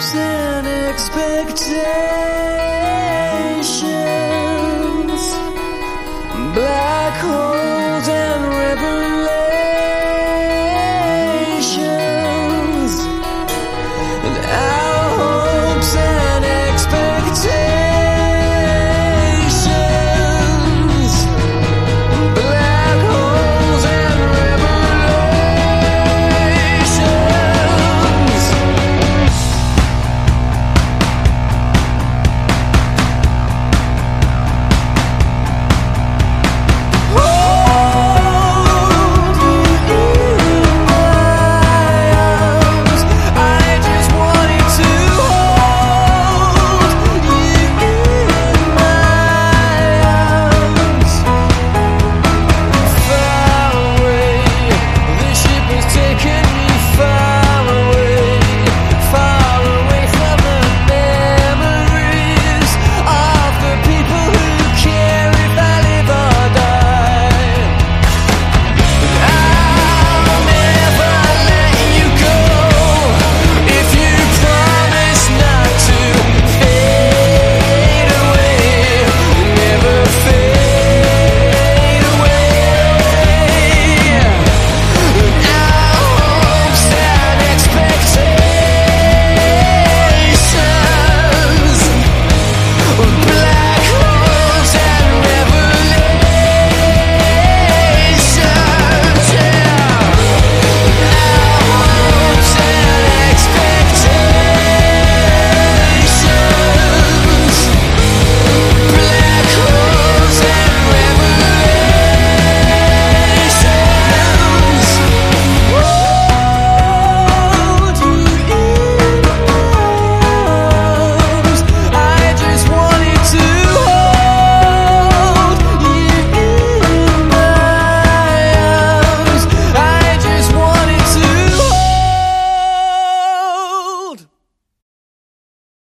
hopes and expectations. Black hole.